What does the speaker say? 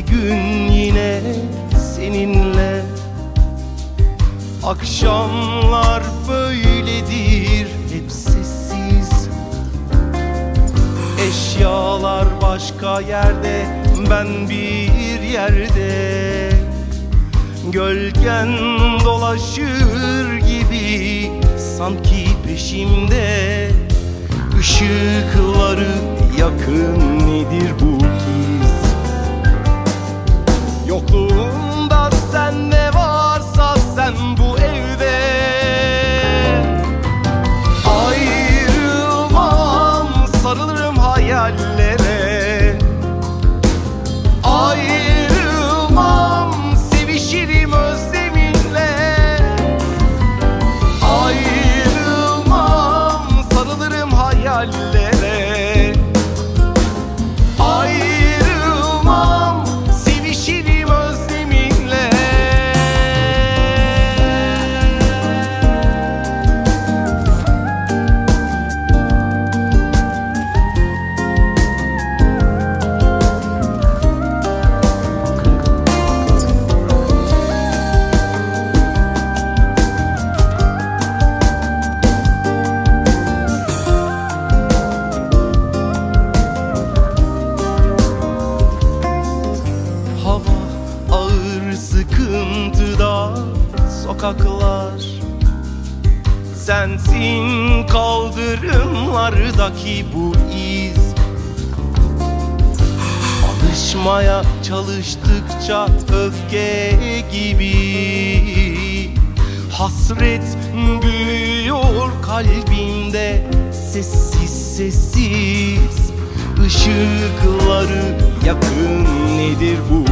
gün yine seninle. Akşamlar böyledir hep sessiz. Eşyalar başka yerde ben bir yerde. Gölgen dolaşır gibi sanki peşimde. Işıkları yakın nedir bu Yokluğunda sen ne varsa sen bu evde. Ayrılmam sarılırım hayallere. Ayrılmam sıkıntıda sokaklar. Sensin kaldırımlardaki bu iz. Alışmaya çalıştıkça öfke gibi. Hasret büyüyor kalbimde sessiz sessiz. Işıkları yakın nedir bu